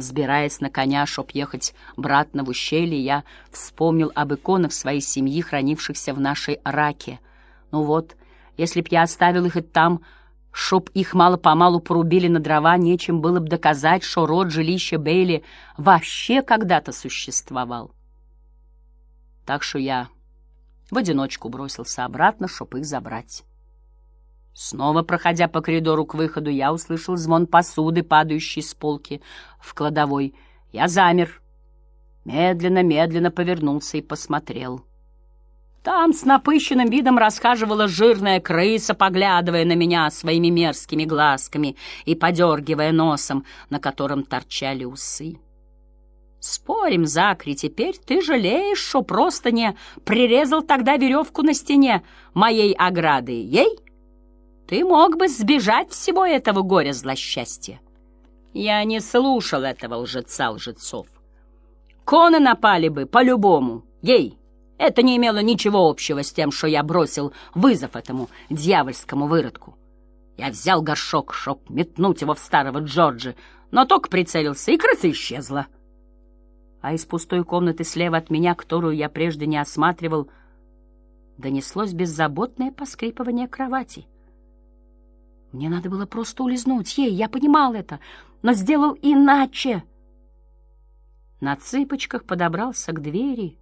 Взбираясь на коня, чтоб ехать обратно в ущелье, я вспомнил об иконах своей семьи, хранившихся в нашей раке. Ну вот, если б я оставил их и там, чтоб их мало-помалу порубили на дрова, нечем было бы доказать, что род жилища Бейли вообще когда-то существовал. Так что я в одиночку бросился обратно, чтоб их забрать. Снова проходя по коридору к выходу, я услышал звон посуды, падающей с полки в кладовой. Я замер, медленно-медленно повернулся и посмотрел. Там с напыщенным видом расхаживала жирная крыса, поглядывая на меня своими мерзкими глазками и подергивая носом, на котором торчали усы. Спорим, Закри, теперь ты жалеешь, что просто не прирезал тогда веревку на стене моей ограды, ей? — ты мог бы сбежать всего этого горя злосчастья. Я не слушал этого лжеца лжецов. Коны напали бы по-любому, ей. Это не имело ничего общего с тем, что я бросил вызов этому дьявольскому выродку. Я взял горшок, чтоб метнуть его в старого Джорджа, но только прицелился, и крыса исчезла. А из пустой комнаты слева от меня, которую я прежде не осматривал, донеслось беззаботное поскрипывание кровати — мне надо было просто улизнуть ей, я понимал это, но сделал иначе. На цыпочках подобрался к двери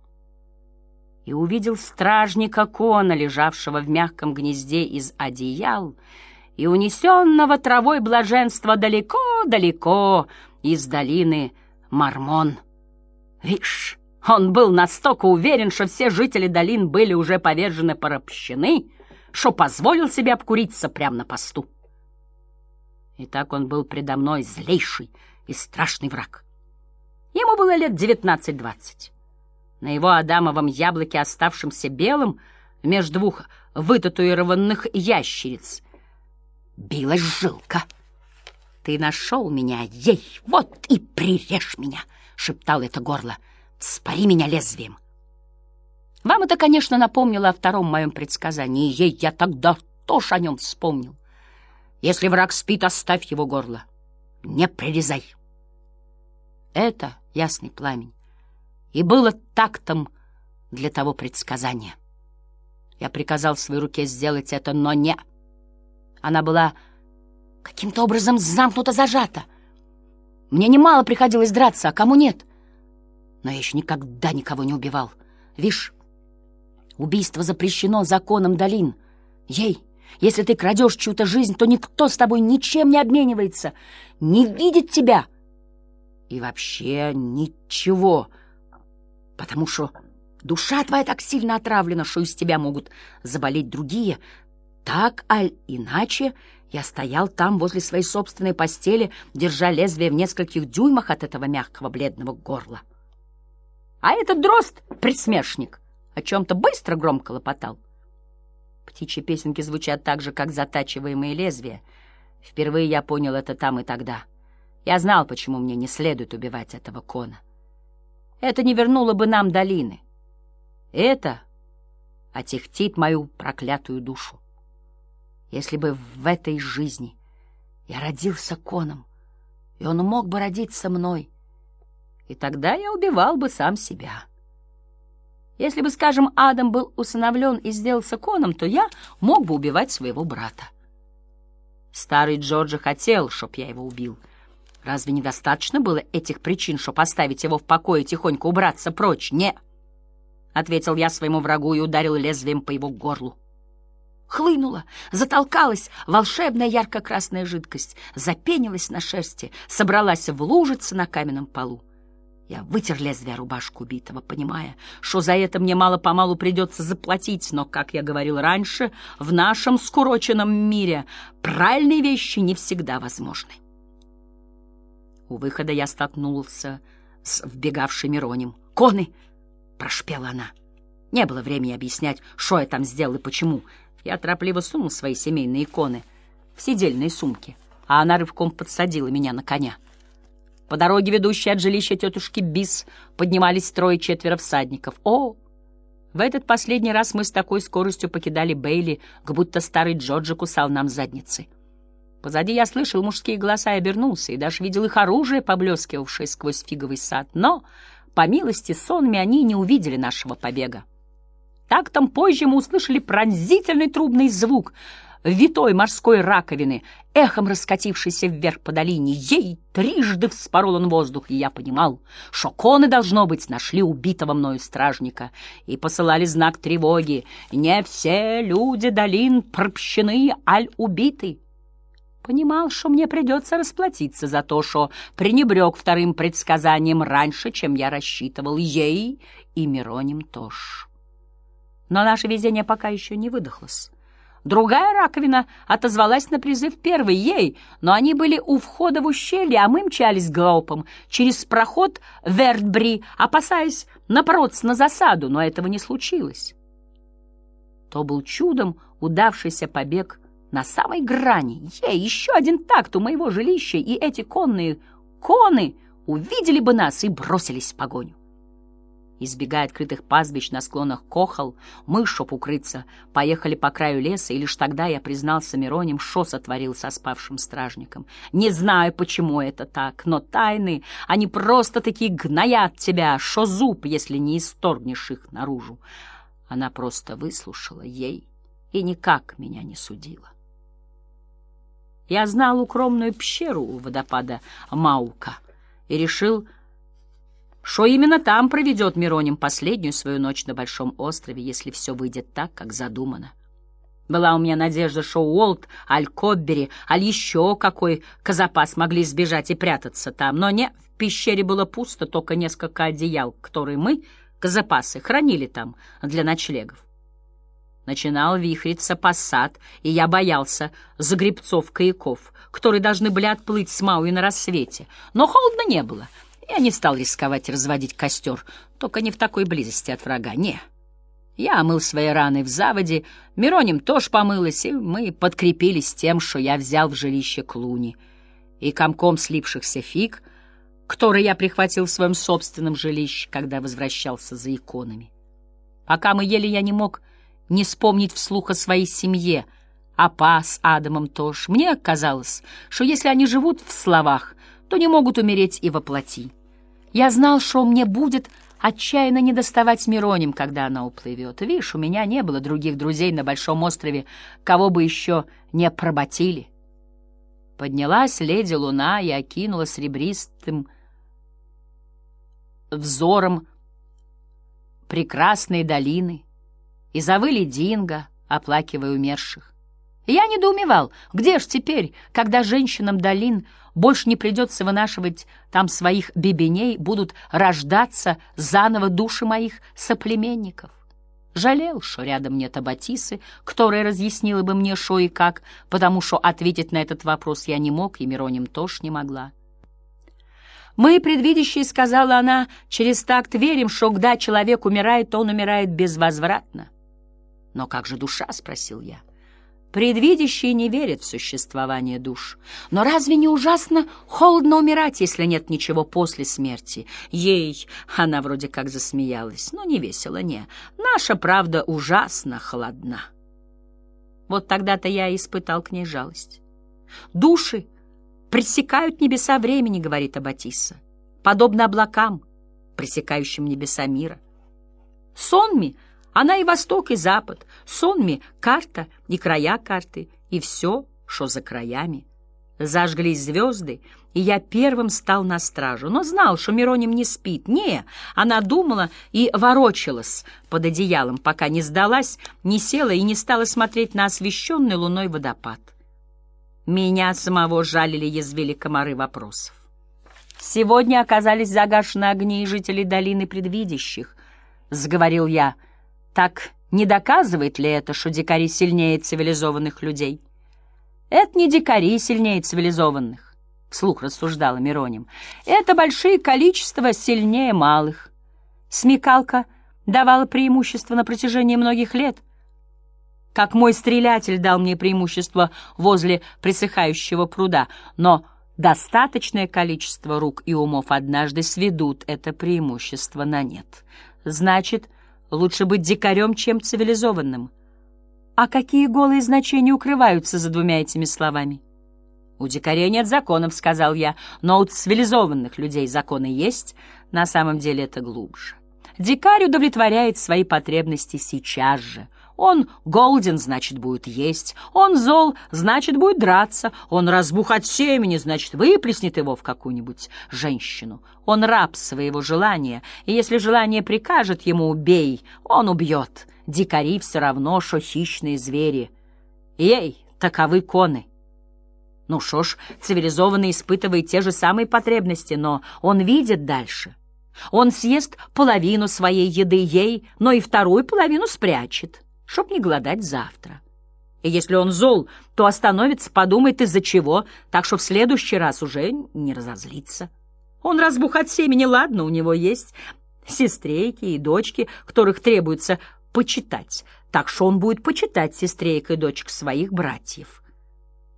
и увидел стражника Кона, лежавшего в мягком гнезде из одеял и унесенного травой блаженства далеко-далеко из долины Мармон. Вишь, он был настолько уверен, что все жители долин были уже повержены порабщены, что позволил себе обкуриться прямо на посту. И так он был предо мной злейший и страшный враг. Ему было лет девятнадцать-двадцать. На его адамовом яблоке, оставшемся белым, между двух вытатуированных ящериц, билась жилка. «Ты нашел меня, ей, вот и прирежь меня!» — шептал это горло. «Вспори меня лезвием!» Вам это, конечно, напомнило о втором моем предсказании. Ей я тогда тоже о нем вспомнил. Если враг спит, оставь его горло. Не прирезай. Это ясный пламень. И было тактом для того предсказания. Я приказал своей руке сделать это, но не... Она была каким-то образом замкнута, зажата. Мне немало приходилось драться, а кому нет? Но я еще никогда никого не убивал. Вишь, убийство запрещено законом долин. Ей если ты крадешь чью-то жизнь, то никто с тобой ничем не обменивается, не видит тебя. И вообще ничего, потому что душа твоя так сильно отравлена, что из тебя могут заболеть другие. Так, аль иначе, я стоял там возле своей собственной постели, держа лезвие в нескольких дюймах от этого мягкого бледного горла. А этот дрозд, присмешник, о чем-то быстро громко лопотал. Птичьи песенки звучат так же, как затачиваемые лезвия. Впервые я понял это там и тогда. Я знал, почему мне не следует убивать этого кона. Это не вернуло бы нам долины. Это отягтит мою проклятую душу. Если бы в этой жизни я родился коном, и он мог бы родиться мной, и тогда я убивал бы сам себя». Если бы, скажем, Адам был усыновлен и сделался коном, то я мог бы убивать своего брата. Старый Джорджи хотел, чтоб я его убил. Разве недостаточно было этих причин, чтобы оставить его в покое и тихонько убраться прочь? Не, — ответил я своему врагу и ударил лезвием по его горлу. Хлынула, затолкалась волшебная ярко-красная жидкость, запенилась на шерсти, собралась в лужице на каменном полу. Я вытер лезвие рубашку убитого, понимая, что за это мне мало-помалу придется заплатить, но, как я говорил раньше, в нашем скуроченном мире правильные вещи не всегда возможны. У выхода я столкнулся с вбегавшей Миронем. «Коны!» — прошпела она. Не было времени объяснять, что я там сделал и почему. Я торопливо сунул свои семейные иконы в сидельные сумки, а она рывком подсадила меня на коня. По дороге, ведущей от жилища тетушки Бис, поднимались трое-четверо всадников. О! В этот последний раз мы с такой скоростью покидали Бейли, как будто старый Джорджи кусал нам задницы. Позади я слышал мужские голоса и обернулся, и даже видел их оружие, поблескивавшее сквозь фиговый сад. Но, по милости сонми, они не увидели нашего побега. Так там позже мы услышали пронзительный трубный звук — витой морской раковины, эхом раскатившейся вверх по долине. Ей трижды вспорол он воздух, и я понимал, что коны, должно быть, нашли убитого мною стражника и посылали знак тревоги. Не все люди долин пропщены, аль убиты. Понимал, что мне придется расплатиться за то, что пренебрег вторым предсказанием раньше, чем я рассчитывал ей и Мироним тоже. Но наше везение пока еще не выдохлось. Другая раковина отозвалась на призыв первой, ей, но они были у входа в ущелье, а мы мчались галопом через проход Вертбри, опасаясь напороться на засаду, но этого не случилось. То был чудом удавшийся побег на самой грани. Ей, еще один такт у моего жилища, и эти конные коны увидели бы нас и бросились в погоню. Избегая открытых пастбищ на склонах Кохол, мы, чтоб укрыться, поехали по краю леса, и лишь тогда я признался Мироним, что сотворил со спавшим стражником. Не знаю, почему это так, но тайны, они просто такие гноят тебя, что зуб, если не исторгнешь их наружу. Она просто выслушала ей и никак меня не судила. Я знал укромную пещеру у водопада Маука и решил что именно там проведет Мироним последнюю свою ночь на Большом острове, если все выйдет так, как задумано. Была у меня надежда, что Уолт, Аль Коббери, Аль еще какой Казапас могли сбежать и прятаться там, но не, в пещере было пусто, только несколько одеял, которые мы, Казапасы, хранили там для ночлегов. Начинал вихриться посад, и я боялся загребцов-каяков, которые должны были отплыть с Мауи на рассвете. Но холодно не было — я не стал рисковать разводить костер, только не в такой близости от врага, не. Я омыл свои раны в заводе, Мироним тоже помылась, и мы подкрепились тем, что я взял в жилище клуни. И комком слипшихся фиг, который я прихватил в своем собственном жилище, когда возвращался за иконами. Пока мы ели, я не мог не вспомнить вслух о своей семье, а Па с Адамом тоже. Мне казалось, что если они живут в словах, то не могут умереть и воплоти. Я знал, что мне будет отчаянно недоставать Мироним, когда она уплывет. Видишь, у меня не было других друзей на Большом острове, кого бы еще не проботили. Поднялась леди Луна и окинула серебристым взором прекрасные долины, и завыли динго, оплакивая умерших. Я недоумевал, где ж теперь, когда женщинам долин больше не придется вынашивать там своих бебеней, будут рождаться заново души моих соплеменников. Жалел, что рядом нет Аббатисы, которая разъяснила бы мне, что и как, потому что ответить на этот вопрос я не мог, и Мироним тоже не могла. «Мы, предвидящие, — сказала она, — через такт верим, что когда человек умирает, он умирает безвозвратно». «Но как же душа?» — спросил я. Предвидящие не верят в существование душ. Но разве не ужасно холодно умирать, если нет ничего после смерти? Ей, она вроде как засмеялась, но не весело, не. Наша правда ужасно холодна. Вот тогда-то я и испытал к ней жалость. Души пресекают небеса времени, говорит Аббатисса, подобно облакам, пресекающим небеса мира. Сонми — она и восток, и запад, сонми, карта и края карты, и все, что за краями. Зажглись звезды, и я первым стал на стражу, но знал, что Мироним не спит. Не, она думала и ворочалась под одеялом, пока не сдалась, не села и не стала смотреть на освещенный луной водопад. Меня самого жалили язвили комары вопросов. «Сегодня оказались загашены огни жителей долины предвидящих», — заговорил я, — так не доказывает ли это, что дикари сильнее цивилизованных людей? Это не дикари сильнее цивилизованных, вслух рассуждала Мироним. Это большие количества сильнее малых. Смекалка давала преимущество на протяжении многих лет, как мой стрелятель дал мне преимущество возле присыхающего пруда, но достаточное количество рук и умов однажды сведут это преимущество на нет. Значит, Лучше быть дикарем, чем цивилизованным. А какие голые значения укрываются за двумя этими словами? «У дикарей нет законов», — сказал я, — «но у цивилизованных людей законы есть. На самом деле это глубже. Дикарь удовлетворяет свои потребности сейчас же. Он голоден, значит, будет есть. Он зол, значит, будет драться. Он разбух от семени, значит, выплеснет его в какую-нибудь женщину. Он раб своего желания, и если желание прикажет ему «убей», он убьет. Дикари все равно, что хищные звери. Ей, таковы коны. Ну шо ж, цивилизованный испытывает те же самые потребности, но он видит дальше. Он съест половину своей еды ей, но и вторую половину спрячет, чтоб не голодать завтра. И если он зол, то остановится, подумает из-за чего, так что в следующий раз уже не разозлится. Он разбух от семени, ладно, у него есть сестрейки и дочки, которых требуется почитать, так что он будет почитать сестрейк и дочек своих братьев.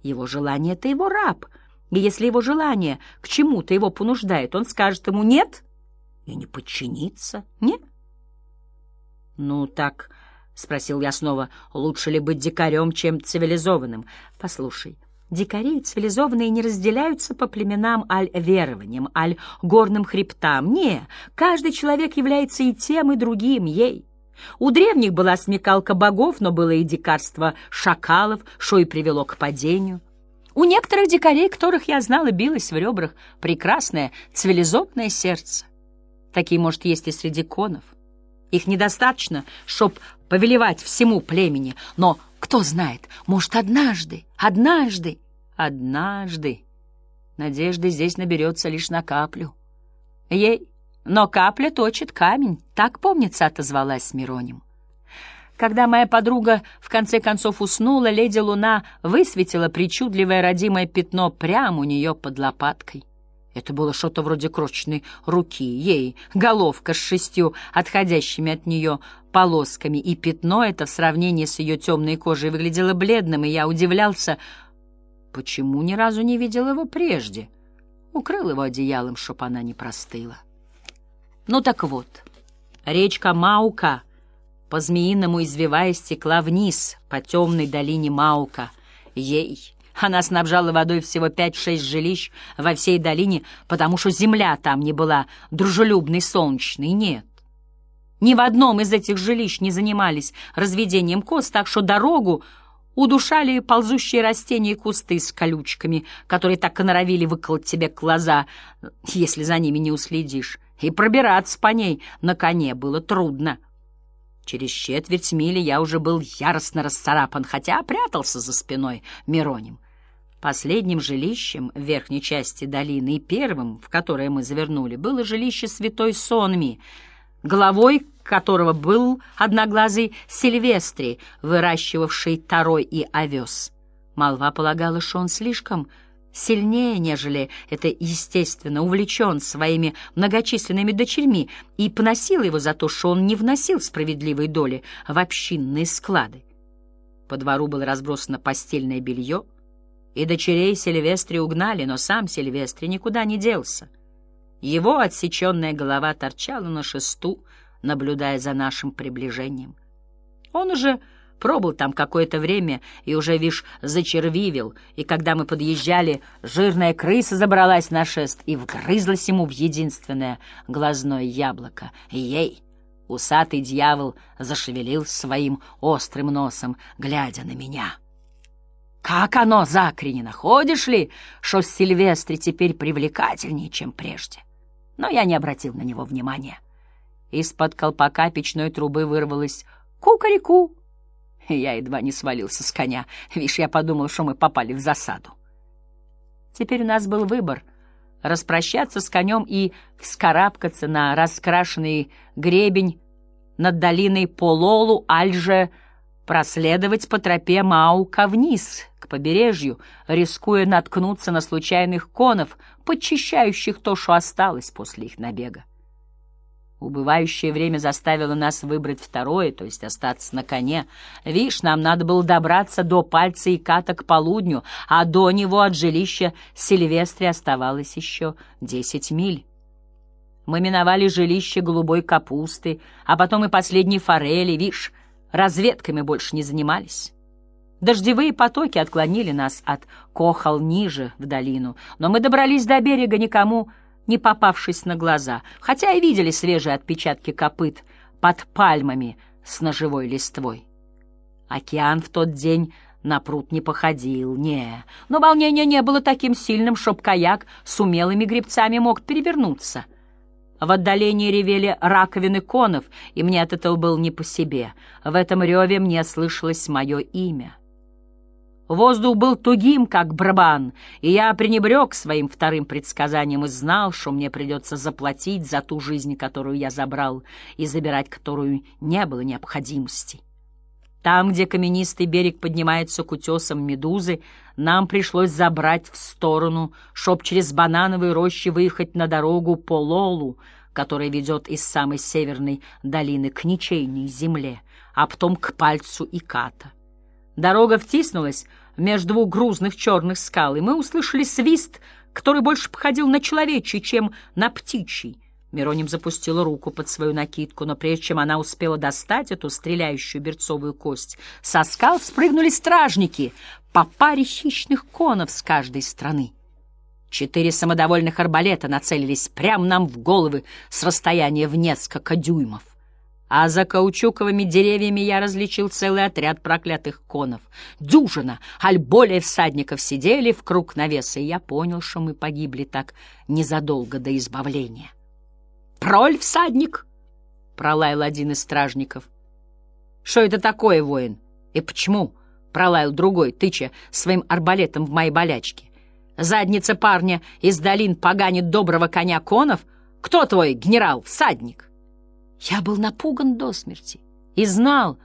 Его желание — это его раб, и если его желание к чему-то его понуждает, он скажет ему «нет» и не подчинится, нет? Ну, так, — спросил я снова, — лучше ли быть дикарем, чем цивилизованным? Послушай, дикари и цивилизованные не разделяются по племенам аль-верованиям, аль-горным хребтам. Не, каждый человек является и тем, и другим, ей. У древних была смекалка богов, но было и дикарство шакалов, что и привело к падению. У некоторых дикарей, которых я знала, билось в ребрах прекрасное цивилизованное сердце. Такие, может, есть и среди конов. Их недостаточно, чтоб повелевать всему племени, но, кто знает, может, однажды, однажды, однажды надежды здесь наберется лишь на каплю. Ей, но капля точит камень, так, помнится, отозвалась Мироним. Когда моя подруга в конце концов уснула, леди Луна высветила причудливое родимое пятно прямо у нее под лопаткой. Это было что-то вроде крошечной руки, ей, головка с шестью отходящими от нее полосками, и пятно это в сравнении с ее темной кожей выглядело бледным, и я удивлялся, почему ни разу не видел его прежде. Укрыл его одеялом, чтоб она не простыла. Ну так вот, речка Маука, по-змеиному извиваясь, текла вниз по темной долине Маука. Ей... Она снабжала водой всего пять-шесть жилищ во всей долине, потому что земля там не была дружелюбной, солнечной, нет. Ни в одном из этих жилищ не занимались разведением коз, так что дорогу удушали ползущие растения и кусты с колючками, которые так и норовили выколоть тебе глаза, если за ними не уследишь. И пробираться по ней на коне было трудно. Через четверть мили я уже был яростно расцарапан, хотя прятался за спиной Мироним. Последним жилищем в верхней части долины и первым, в которое мы завернули, было жилище святой Сонми, главой которого был одноглазый Сильвестри, выращивавший тарой и овес. Молва полагала, что он слишком сильнее, нежели это естественно, увлечен своими многочисленными дочерьми и поносил его за то, что он не вносил справедливой доли в общинные склады. По двору было разбросано постельное белье, и дочерей Сильвестри угнали, но сам Сильвестри никуда не делся. Его отсеченная голова торчала на шесту, наблюдая за нашим приближением. Он уже пробыл там какое-то время и уже, вишь, зачервивил, и когда мы подъезжали, жирная крыса забралась на шест и вгрызлась ему в единственное глазное яблоко. Ей! Усатый дьявол зашевелил своим острым носом, глядя на меня. Как оно, Закри, не находишь ли, что Сильвестре теперь привлекательнее, чем прежде? Но я не обратил на него внимания. Из-под колпака печной трубы вырвалось «ку-ка-ри-ку». Я едва не свалился с коня. Вишь, я подумал, что мы попали в засаду. Теперь у нас был выбор — распрощаться с конем и вскарабкаться на раскрашенный гребень над долиной Пололу, Альже, проследовать по тропе Маука вниз, к побережью, рискуя наткнуться на случайных конов, подчищающих то, что осталось после их набега. Убывающее время заставило нас выбрать второе, то есть остаться на коне. Вишь, нам надо было добраться до пальца и ката к полудню, а до него от жилища Сильвестре оставалось еще десять миль. Мы миновали жилище голубой капусты, а потом и последней форели, вишь, разведками больше не занимались. Дождевые потоки отклонили нас от Кохал ниже в долину, но мы добрались до берега никому не попавшись на глаза, хотя и видели свежие отпечатки копыт под пальмами с ножевой листвой. Океан в тот день на пруд не походил, не, но волнение не было таким сильным, чтоб каяк с умелыми гребцами мог перевернуться. В отдалении ревели раковины конов, и мне от этого было не по себе. В этом реве мне слышалось мое имя. Воздух был тугим, как барабан, и я пренебрег своим вторым предсказанием и знал, что мне придется заплатить за ту жизнь, которую я забрал, и забирать которую не было необходимости. Там, где каменистый берег поднимается к утесам Медузы, нам пришлось забрать в сторону, чтоб через банановые рощи выехать на дорогу по Лолу, которая ведет из самой северной долины к ничейной земле, а потом к пальцу Иката. Дорога втиснулась между двух грузных черных скал, и мы услышали свист, который больше походил на человечий, чем на птичий. Мироним запустила руку под свою накидку, но прежде чем она успела достать эту стреляющую берцовую кость, со скал спрыгнули стражники по паре хищных конов с каждой стороны. Четыре самодовольных арбалета нацелились прямо нам в головы с расстояния в несколько дюймов а за каучуковыми деревьями я различил целый отряд проклятых конов. Дюжина, аль более всадников сидели в круг навеса, и я понял, что мы погибли так незадолго до избавления. «Проль, всадник!» — пролаял один из стражников. «Что это такое, воин? И почему?» — пролаял другой, тыча своим арбалетом в мои болячки. «Задница парня из долин поганит доброго коня конов? Кто твой генерал, всадник?» Я был напуган до смерти и знал,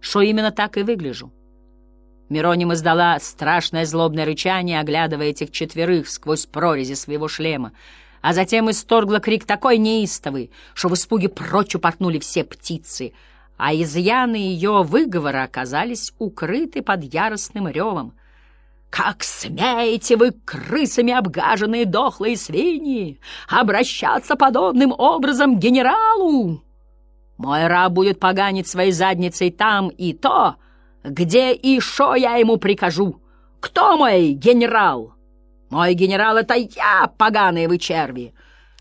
что именно так и выгляжу. Мироним издала страшное злобное рычание, оглядывая этих четверых сквозь прорези своего шлема, а затем исторгла крик такой неистовый, что в испуге прочь упорхнули все птицы, а изъяны ее выговора оказались укрыты под яростным ревом. «Как смеете вы, крысами обгаженные дохлые свиньи, обращаться подобным образом к генералу?» Мой раб будет поганить своей задницей там и то, где и шо я ему прикажу. Кто мой генерал? Мой генерал — это я, поганые вы черви.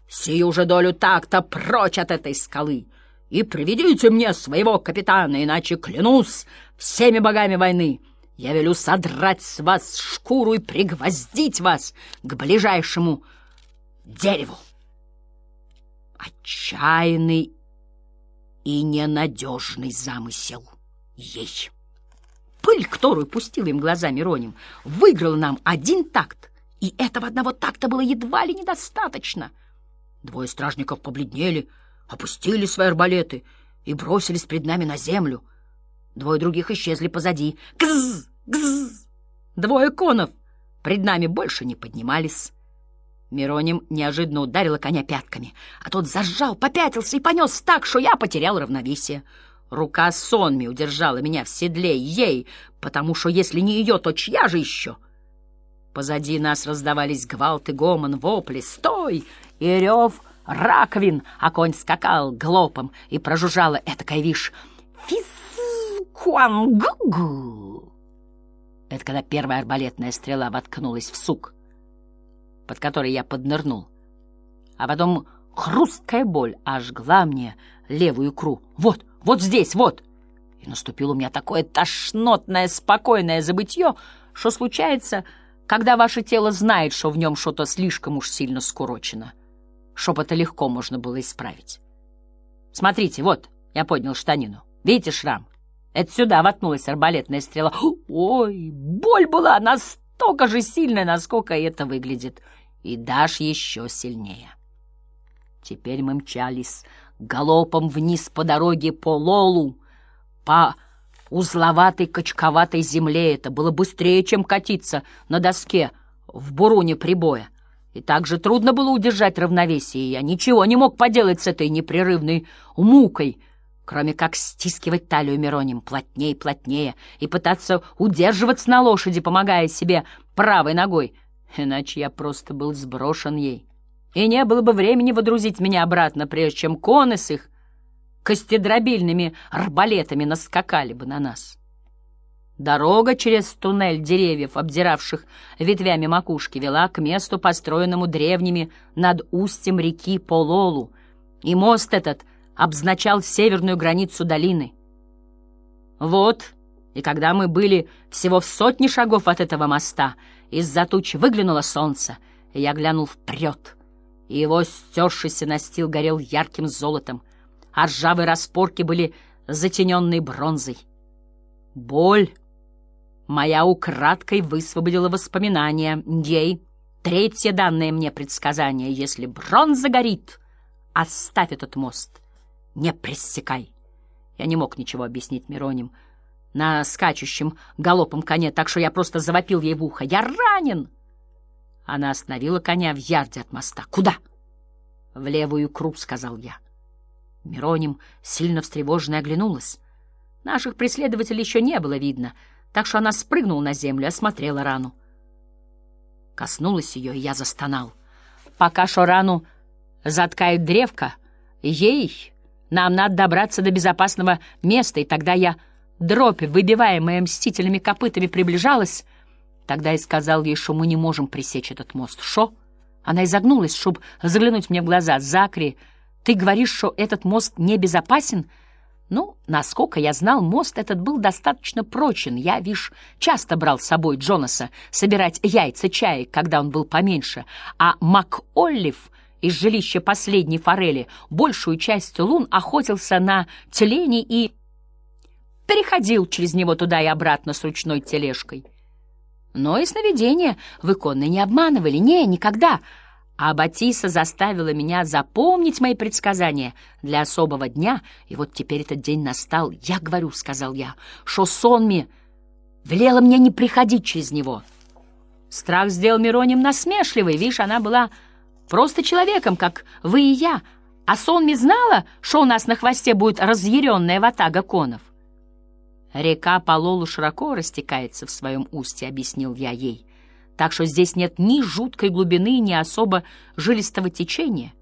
Сию же долю так-то прочь от этой скалы. И приведите мне своего капитана, иначе клянусь всеми богами войны. Я велю содрать с вас шкуру и пригвоздить вас к ближайшему дереву. Отчаянный и ненадежный замысел ей. Пыль, которую пустил им глазами Роним, выиграла нам один такт, и этого одного такта было едва ли недостаточно. Двое стражников побледнели, опустили свои арбалеты и бросились пред нами на землю. Двое других исчезли позади. Гз! Гз! Двое конов пред нами больше не поднимались. Мироним неожиданно ударила коня пятками, а тот зажал, попятился и понес так, что я потерял равновесие. Рука сонми удержала меня в седле ей, потому что если не ее, то чья же еще? Позади нас раздавались гвалт и гомон, вопли «Стой!» и рев раковин, а конь скакал глопом и прожужжала этакая вишь «Физ-куангугу!» Это когда первая арбалетная стрела воткнулась в сук под который я поднырнул. А потом хрусткая боль ожгла мне левую икру. Вот, вот здесь, вот! И наступило у меня такое тошнотное, спокойное забытье, что случается, когда ваше тело знает, что в нем что-то слишком уж сильно скорочено, чтоб это легко можно было исправить. Смотрите, вот, я поднял штанину. Видите шрам? Это сюда воткнулась арбалетная стрела. Ой, боль была настолько же сильная, насколько это выглядит и дашь еще сильнее. Теперь мы мчались галопом вниз по дороге по Лолу, по узловатой качковатой земле. Это было быстрее, чем катиться на доске в буруне прибоя. И также трудно было удержать равновесие, я ничего не мог поделать с этой непрерывной мукой, кроме как стискивать талию Мироним плотнее и плотнее и пытаться удерживаться на лошади, помогая себе правой ногой — иначе я просто был сброшен ей. И не было бы времени водрузить меня обратно, прежде чем коны с их костедробильными арбалетами наскакали бы на нас. Дорога через туннель деревьев, обдиравших ветвями макушки, вела к месту, построенному древними над устьем реки Пололу, и мост этот обозначал северную границу долины. Вот, и когда мы были всего в сотне шагов от этого моста, из-за туч выглянуло солнце, и я глянул вперед, и его стершийся настил горел ярким золотом, а ржавые распорки были затененные бронзой. Боль моя украдкой высвободила воспоминания. Ей третье данное мне предсказание. Если бронза горит, оставь этот мост, не прессекай. Я не мог ничего объяснить Мироним на скачущем галопом коне, так что я просто завопил ей в ухо. «Я ранен!» Она остановила коня в ярде от моста. «Куда?» «В левую круг», — сказал я. Мироним, сильно встревоженная, оглянулась. Наших преследователей еще не было видно, так что она спрыгнула на землю осмотрела рану. Коснулась ее, и я застонал. Пока что рану заткает древко, ей нам надо добраться до безопасного места, и тогда я... Дробь, выбиваемая мстительными копытами, приближалась. Тогда я сказал ей, что мы не можем пресечь этот мост. Шо? Она изогнулась, чтобы заглянуть мне в глаза. Закри, ты говоришь, что этот мост небезопасен? Ну, насколько я знал, мост этот был достаточно прочен. Я, вишь, часто брал с собой Джонаса собирать яйца чаек, когда он был поменьше. А МакОллив из жилища последней форели большую часть лун охотился на тюленей и переходил через него туда и обратно с ручной тележкой. Но и сновидения в иконной не обманывали. Не, никогда. А Батиса заставила меня запомнить мои предсказания для особого дня, и вот теперь этот день настал. Я говорю, — сказал я, — что сонми велела мне не приходить через него. Страх сделал Мироним насмешливой, видишь, она была просто человеком, как вы и я, а сонми знала, что у нас на хвосте будет разъяренная ватага конов. Река Пололу широко растекается в своем устье, — объяснил я ей так что здесь нет ни жуткой глубины, ни особо жилистого течения.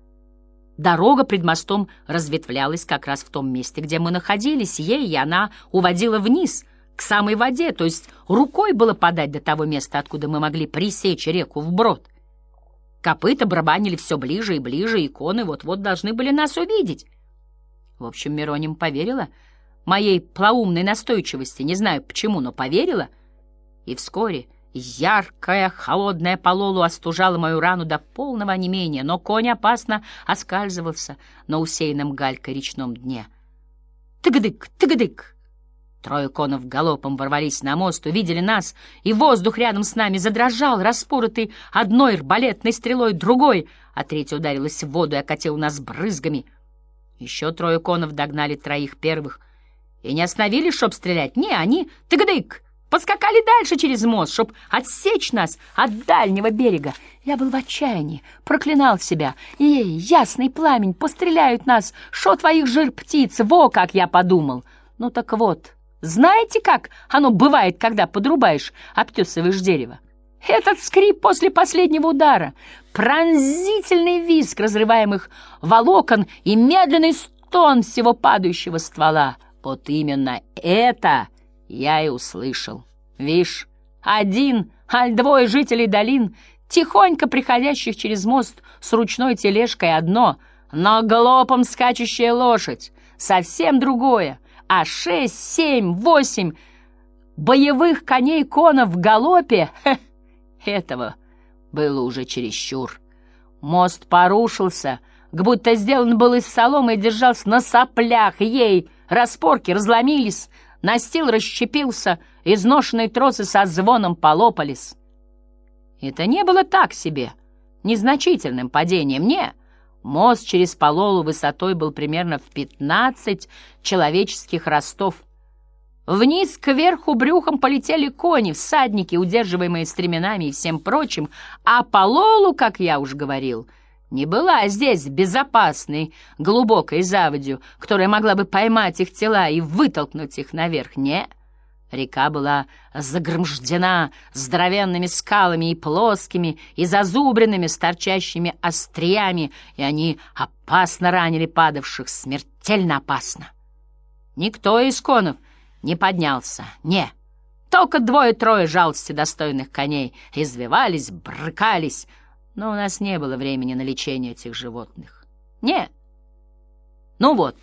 Дорога пред мостом разветвлялась как раз в том месте, где мы находились, ей, и она уводила вниз, к самой воде, то есть рукой было подать до того места, откуда мы могли пресечь реку вброд. Копыта барабанили все ближе и ближе, иконы вот-вот должны были нас увидеть. В общем, Мироним поверила моей плаумной настойчивости, не знаю почему, но поверила, и вскоре Яркая, холодная пололу остужала мою рану до полного онемения, но конь опасно оскальзывался на усеянном галькой речном дне. Тыгдык, тыгдык! Трое конов галопом ворвались на мост, увидели нас, и воздух рядом с нами задрожал, распоротый одной арбалетной стрелой, другой, а третья ударилась в воду и окатила нас брызгами. Еще трое конов догнали троих первых и не остановились, чтоб стрелять. Не, они тыгдык! Поскакали дальше через мост, чтоб отсечь нас от дальнего берега. Я был в отчаянии, проклинал себя. Ей, ясный пламень, постреляют нас, шо твоих жир птиц, во как я подумал. Ну так вот, знаете, как оно бывает, когда подрубаешь, обтесываешь дерево? Этот скрип после последнего удара, пронзительный визг разрываемых волокон и медленный стон всего падающего ствола. Вот именно это я и услышал. Вишь, один, аль двое жителей долин, тихонько приходящих через мост с ручной тележкой одно, но галопом скачущая лошадь, совсем другое, а шесть, семь, восемь боевых коней-конов в галопе, этого было уже чересчур. Мост порушился, как будто сделан был из соломы и держался на соплях, ей распорки разломились, Настил расщепился, изношенные тросы со звоном полопались. Это не было так себе, незначительным падением, не. Мост через Пололу высотой был примерно в пятнадцать человеческих ростов. Вниз кверху брюхом полетели кони, всадники, удерживаемые стременами и всем прочим, а Пололу, как я уж говорил, — не была здесь безопасной глубокой заводью, которая могла бы поймать их тела и вытолкнуть их наверх. Не, река была загромождена здоровенными скалами и плоскими, и зазубренными с торчащими остриями, и они опасно ранили падавших, смертельно опасно. Никто из конов не поднялся, не. Только двое-трое жалости достойных коней извивались, брыкались, но у нас не было времени на лечение этих животных. Не. Ну вот,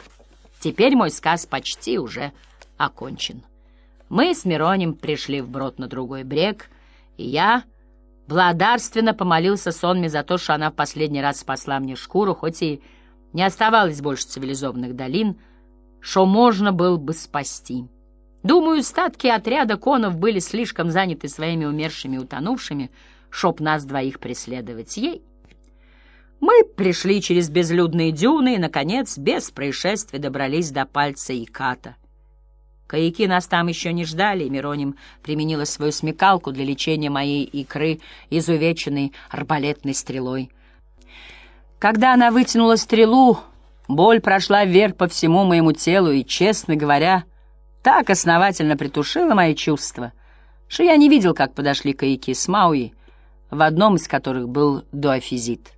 теперь мой сказ почти уже окончен. Мы с Миронем пришли вброд на другой брег, и я благодарственно помолился сонме за то, что она в последний раз спасла мне шкуру, хоть и не оставалось больше цивилизованных долин, что можно было бы спасти. Думаю, статки отряда конов были слишком заняты своими умершими и утонувшими, чтоб нас двоих преследовать ей. Мы пришли через безлюдные дюны и, наконец, без происшествий добрались до пальца Иката. Каяки нас там еще не ждали, и Мироним применила свою смекалку для лечения моей икры, изувеченной арбалетной стрелой. Когда она вытянула стрелу, боль прошла вверх по всему моему телу и, честно говоря, так основательно притушила мои чувства, что я не видел, как подошли каяки с Мауи, в одном из которых был дуофизит.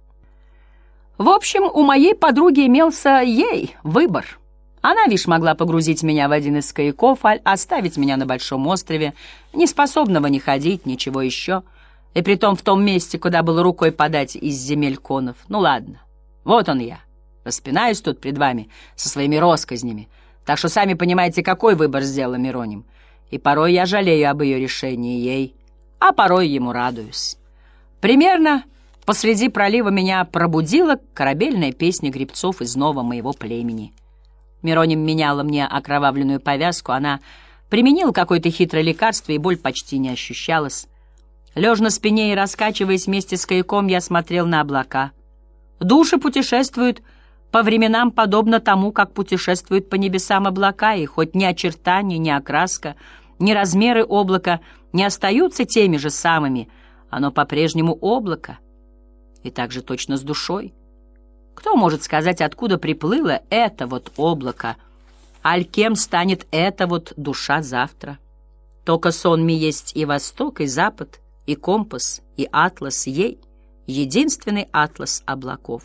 В общем, у моей подруги имелся ей выбор. Она, вишь, могла погрузить меня в один из каяков, а оставить меня на большом острове, не способного ни ходить, ничего еще, и притом в том месте, куда было рукой подать из земель конов. Ну ладно, вот он я, распинаюсь тут пред вами со своими росказнями, так что сами понимаете, какой выбор сделала Мироним. И порой я жалею об ее решении ей, а порой ему радуюсь. Примерно посреди пролива меня пробудила корабельная песня грибцов из нового моего племени. Мироним меняла мне окровавленную повязку, она применила какое-то хитрое лекарство, и боль почти не ощущалась. Лежа на спине и раскачиваясь вместе с каяком, я смотрел на облака. Души путешествуют по временам подобно тому, как путешествуют по небесам облака, и хоть ни очертания, ни окраска, ни размеры облака не остаются теми же самыми, оно по-прежнему облако, и также точно с душой. Кто может сказать, откуда приплыло это вот облако, аль кем станет это вот душа завтра? Только сонми есть и восток, и запад, и компас, и атлас ей, единственный атлас облаков.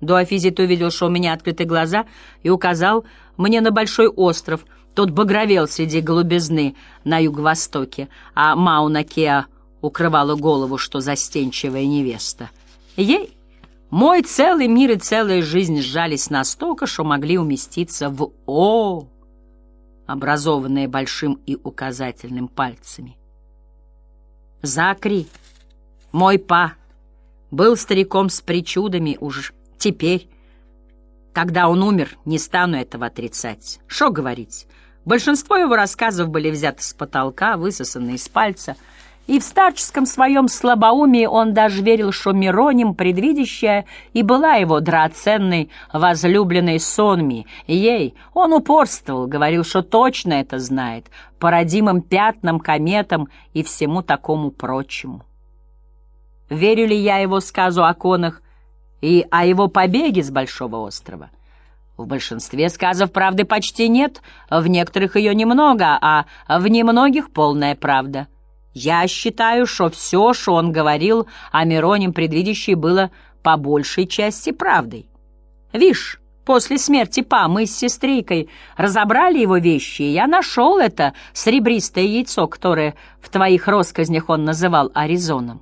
Дуафизит увидел, что у меня открыты глаза, и указал мне на большой остров. Тот багровел среди голубизны на юго-востоке, а Мауна Кеа укрывала голову, что застенчивая невеста. Ей мой целый мир и целая жизнь сжались настолько, что могли уместиться в «О», образованные большим и указательным пальцами. Закри, мой па, был стариком с причудами уж Теперь, когда он умер, не стану этого отрицать. Что говорить? Большинство его рассказов были взяты с потолка, высосаны из пальца, и в старческом своем слабоумии он даже верил, что Мироним, предвидящая, и была его драгоценной, возлюбленной сонми. Ей он упорствовал, говорил, что точно это знает, по родимым пятнам, кометам и всему такому прочему. Верю ли я его сказу о конах, и о его побеге с Большого острова. В большинстве сказов правды почти нет, в некоторых ее немного, а в немногих полная правда. Я считаю, что все, что он говорил о Миронем предвидящей, было по большей части правдой. Вишь, после смерти Па мы с сестрикой разобрали его вещи, и я нашел это серебристое яйцо, которое в твоих россказнях он называл Аризоном.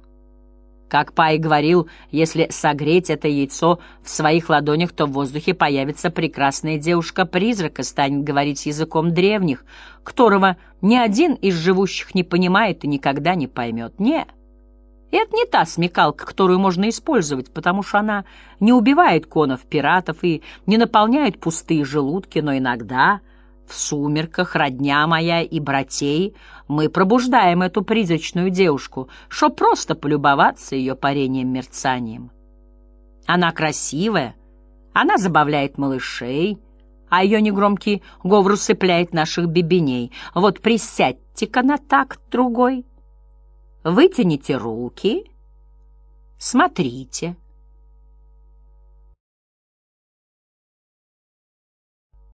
Как Пай говорил, если согреть это яйцо в своих ладонях, то в воздухе появится прекрасная девушка-призрак и станет говорить языком древних, которого ни один из живущих не понимает и никогда не поймет. Не, это не та смекалка, которую можно использовать, потому что она не убивает конов-пиратов и не наполняет пустые желудки, но иногда в сумерках, родня моя и братей, мы пробуждаем эту призрачную девушку, чтоб просто полюбоваться ее парением-мерцанием. Она красивая, она забавляет малышей, а ее негромкий говор усыпляет наших бебеней. Вот присядьте-ка на такт другой, вытяните руки, смотрите —